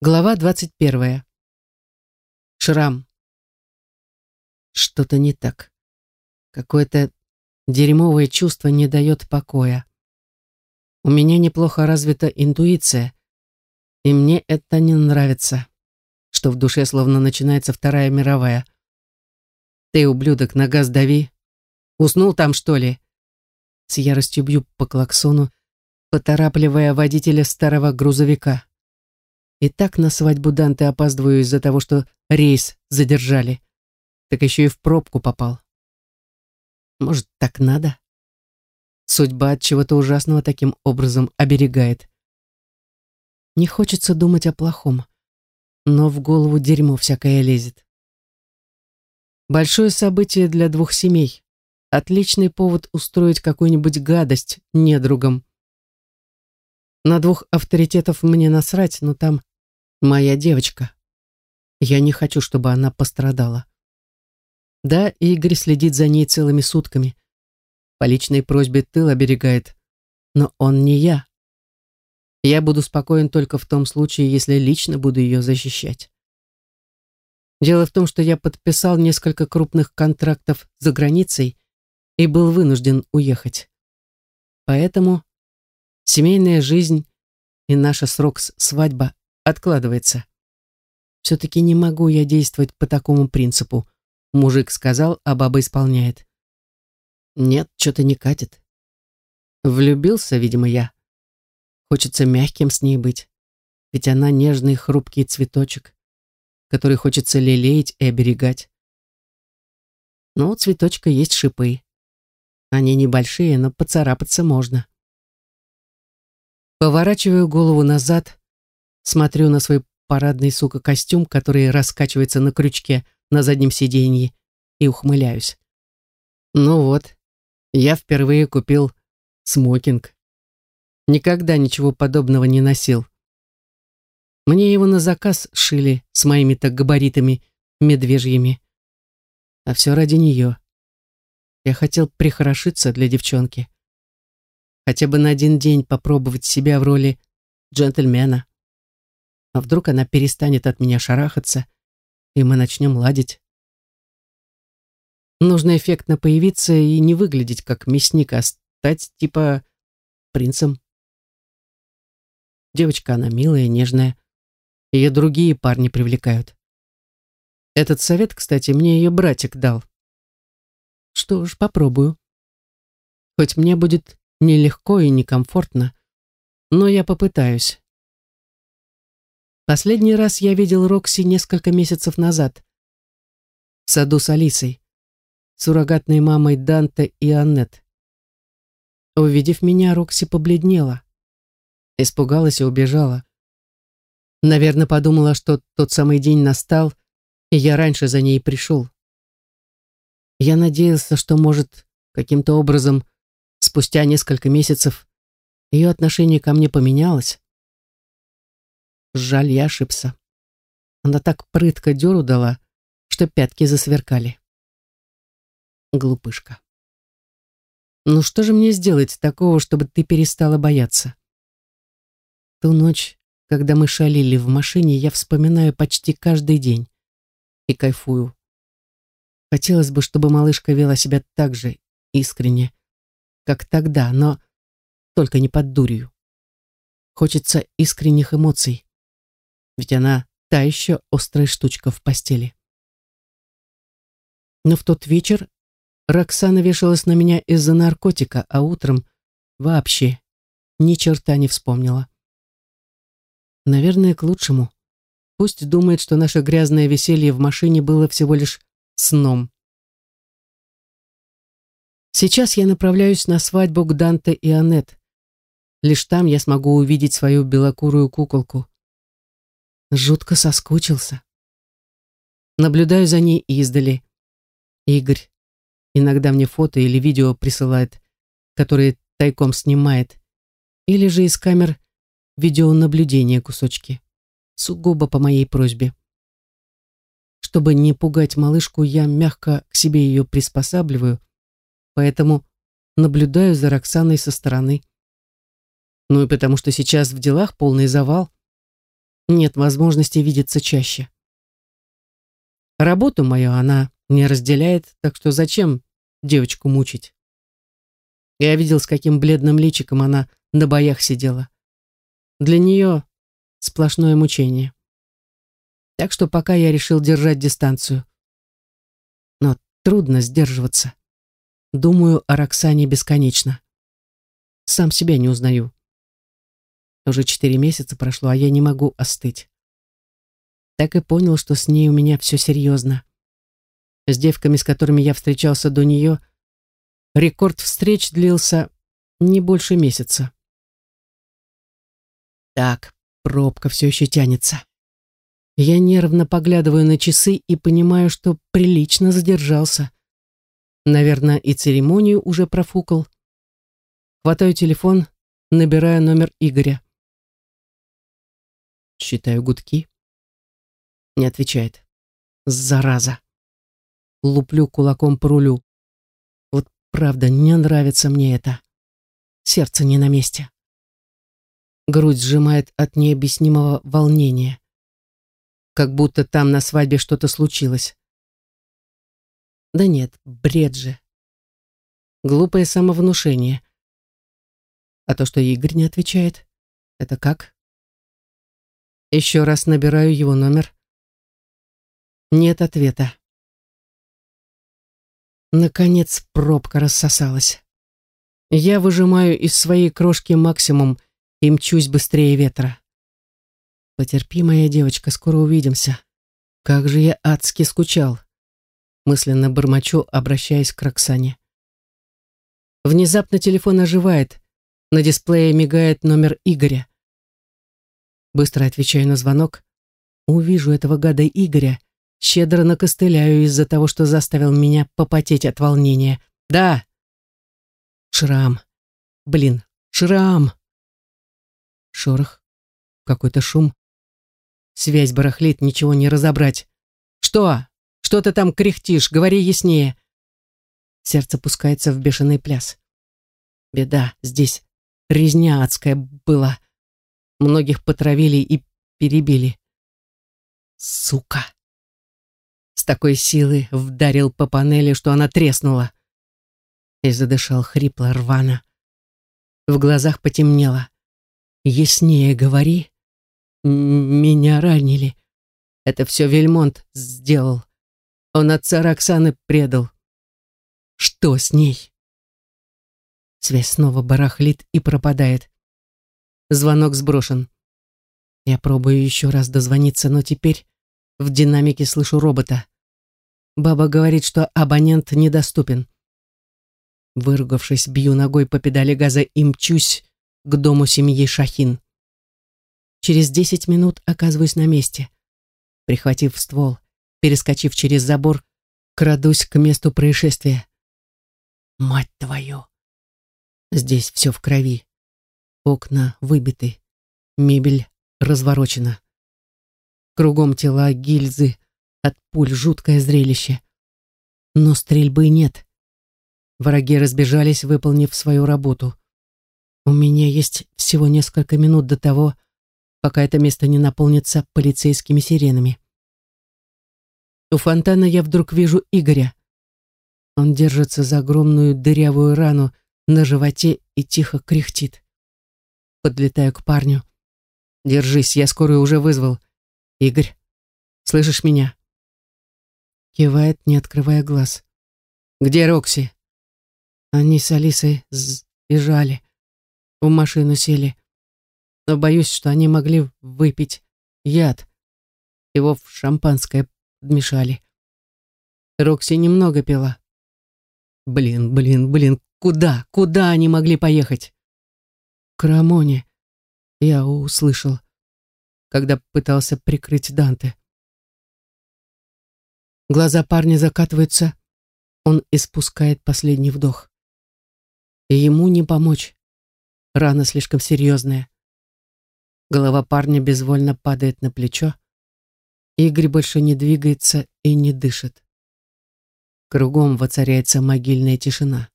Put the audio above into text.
Глава двадцать первая. Шрам. Что-то не так. Какое-то дерьмовое чувство не дает покоя. У меня неплохо развита интуиция, и мне это не нравится, что в душе словно начинается Вторая мировая. Ты, ублюдок, на газ дави. Уснул там, что ли? С яростью бью по клаксону, поторапливая водителя старого грузовика. И так на свадьбу Данте опаздываю из-за того, что рейс задержали. Так еще и в пробку попал. Может, так надо? Судьба от чего-то ужасного таким образом оберегает. Не хочется думать о плохом, но в голову дерьмо всякое лезет. Большое событие для двух семей. Отличный повод устроить какую-нибудь гадость недругам. На двух авторитетов мне насрать, но там моя девочка. Я не хочу, чтобы она пострадала. Да, Игорь следит за ней целыми сутками. По личной просьбе тыл оберегает. Но он не я. Я буду спокоен только в том случае, если лично буду ее защищать. Дело в том, что я подписал несколько крупных контрактов за границей и был вынужден уехать. Поэтому семейная жизнь и наша срок свадьба откладывается. Все-таки не могу я действовать по такому принципу. Мужик сказал, а баба исполняет. Нет, что-то не катит. Влюбился, видимо, я. Хочется мягким с ней быть. Ведь она нежный, хрупкий цветочек, который хочется лелеять и оберегать. Но у цветочка есть шипы. Они небольшие, но поцарапаться можно. Поворачиваю голову назад, смотрю на свой парадный, сука, костюм, который раскачивается на крючке на заднем сиденье, и ухмыляюсь. Ну вот, я впервые купил смокинг. Никогда ничего подобного не носил. Мне его на заказ шили с моими-то габаритами медвежьими. А все ради нее. Я хотел прихорошиться для девчонки хотя бы на один день попробовать себя в роли джентльмена. А вдруг она перестанет от меня шарахаться, и мы начнем ладить? Нужно эффектно появиться и не выглядеть как мясник, а стать типа принцем. Девочка она милая, нежная. Ее другие парни привлекают. Этот совет, кстати, мне ее братик дал. Что ж, попробую. Хоть мне будет нелегко и некомфортно, но я попытаюсь. Последний раз я видел Рокси несколько месяцев назад. В саду с Алисой, суррогатной мамой Данте и Аннет. Увидев меня, Рокси побледнела. Испугалась и убежала. Наверное, подумала, что тот самый день настал, и я раньше за ней пришел. Я надеялся, что, может, каким-то образом Спустя несколько месяцев ее отношение ко мне поменялось. Жаль, я ошибся. Она так прытко дёру дала, что пятки засверкали. Глупышка. Ну что же мне сделать такого, чтобы ты перестала бояться? Ту ночь, когда мы шалили в машине, я вспоминаю почти каждый день и кайфую. Хотелось бы, чтобы малышка вела себя так же искренне, как тогда, но только не под дурью. Хочется искренних эмоций, ведь она та еще острая штучка в постели. Но в тот вечер Роксана вешалась на меня из-за наркотика, а утром вообще ни черта не вспомнила. Наверное, к лучшему. Пусть думает, что наше грязное веселье в машине было всего лишь сном. Сейчас я направляюсь на свадьбу к Данте и Аннет. Лишь там я смогу увидеть свою белокурую куколку. Жутко соскучился. Наблюдаю за ней издали. Игорь иногда мне фото или видео присылает, которые тайком снимает, или же из камер видеонаблюдения кусочки, сугубо по моей просьбе. Чтобы не пугать малышку, я мягко к себе ее приспосабливаю, поэтому наблюдаю за Роксаной со стороны. Ну и потому что сейчас в делах полный завал. Нет возможности видеться чаще. Работу мою она не разделяет, так что зачем девочку мучить? Я видел, с каким бледным личиком она на боях сидела. Для нее сплошное мучение. Так что пока я решил держать дистанцию. Но трудно сдерживаться. Думаю о Роксане бесконечно. Сам себя не узнаю. Уже четыре месяца прошло, а я не могу остыть. Так и понял, что с ней у меня все серьезно. С девками, с которыми я встречался до нее, рекорд встреч длился не больше месяца. Так, пробка все еще тянется. Я нервно поглядываю на часы и понимаю, что прилично задержался. Наверное, и церемонию уже профукал. Хватаю телефон, набираю номер Игоря. Считаю гудки. Не отвечает. Зараза. Луплю кулаком по рулю. Вот правда, не нравится мне это. Сердце не на месте. Грудь сжимает от необъяснимого волнения. Как будто там на свадьбе что-то случилось. Да нет, бред же. Глупое самовнушение. А то, что Игорь не отвечает, это как? Еще раз набираю его номер. Нет ответа. Наконец пробка рассосалась. Я выжимаю из своей крошки максимум и мчусь быстрее ветра. Потерпи, моя девочка, скоро увидимся. Как же я адски скучал мысленно бормочу, обращаясь к Роксане. Внезапно телефон оживает. На дисплее мигает номер Игоря. Быстро отвечаю на звонок. Увижу этого гада Игоря. Щедро накостыляю из-за того, что заставил меня попотеть от волнения. Да. Шрам. Блин, шрам. Шорох. Какой-то шум. Связь барахлит, ничего не разобрать. Что? Что ты там кряхтишь? Говори яснее. Сердце пускается в бешеный пляс. Беда, здесь резня адская была. Многих потравили и перебили. Сука! С такой силы вдарил по панели, что она треснула. И задышал хрипло рвано. В глазах потемнело. «Яснее говори. Меня ранили. Это все Вельмонт сделал. Он отца Роксаны предал. Что с ней? Связь снова барахлит и пропадает. Звонок сброшен. Я пробую еще раз дозвониться, но теперь в динамике слышу робота. Баба говорит, что абонент недоступен. Выругавшись, бью ногой по педали газа и мчусь к дому семьи Шахин. Через десять минут оказываюсь на месте. Прихватив ствол, перескочив через забор, крадусь к месту происшествия. Мать твою! Здесь все в крови. Окна выбиты, мебель разворочена. Кругом тела, гильзы, от пуль жуткое зрелище. Но стрельбы нет. Враги разбежались, выполнив свою работу. У меня есть всего несколько минут до того, пока это место не наполнится полицейскими сиренами. У фонтана я вдруг вижу Игоря. Он держится за огромную дырявую рану на животе и тихо кряхтит. Подлетаю к парню. «Держись, я скорую уже вызвал. Игорь, слышишь меня?» Кивает, не открывая глаз. «Где Рокси?» Они с Алисой сбежали. В машину сели. Но боюсь, что они могли выпить яд. Его в шампанское подмешали. Рокси немного пила. Блин, блин, блин, куда, куда они могли поехать? К Рамоне, я услышал, когда пытался прикрыть Данте. Глаза парня закатываются, он испускает последний вдох. И ему не помочь. Рана слишком серьезная. Голова парня безвольно падает на плечо. Игорь больше не двигается и не дышит. Кругом воцаряется могильная тишина.